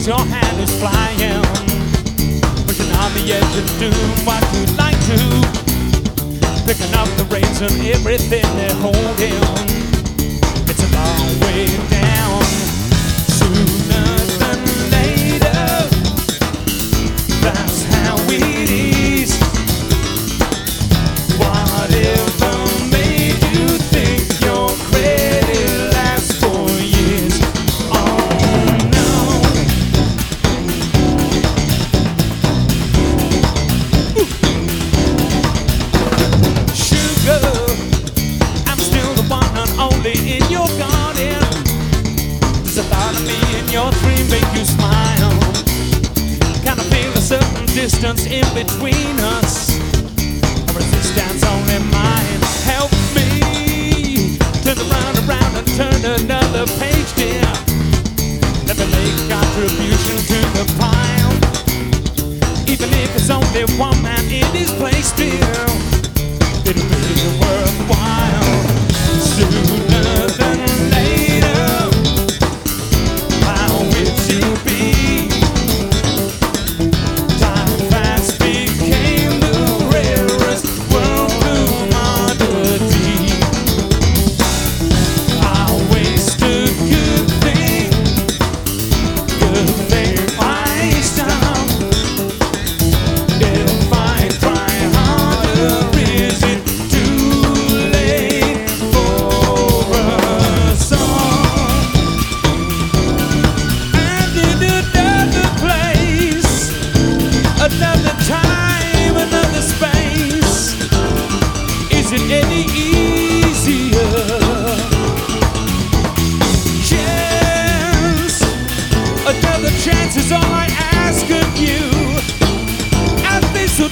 Cause your hand is flying. Pushing on the edge of doom What you'd like to. Picking up the reins and everything they're holding. distance in between us. Resistance only mine. Help me turn around, around, and turn another page, dear. Let me make contribution to the pile. Even if it's only one man in his place, dear, it'll be worthwhile. Soon. So I ask of you. at this will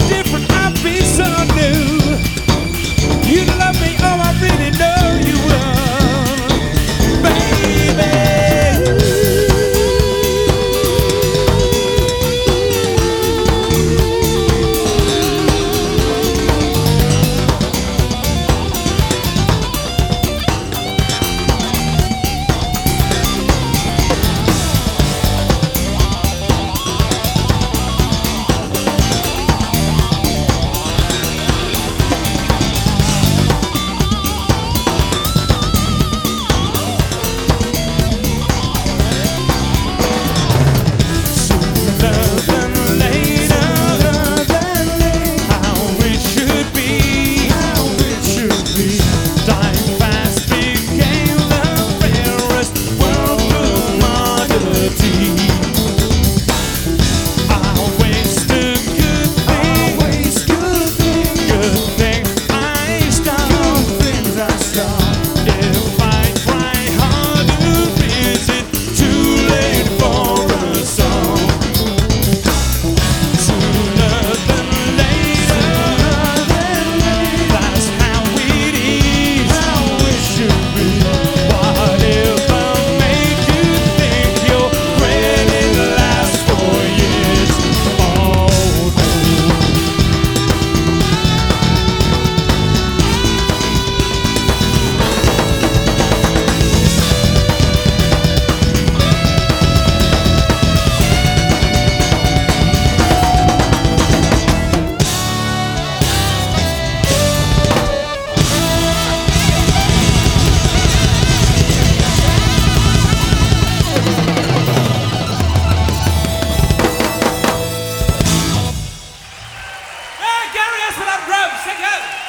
for that row. Say.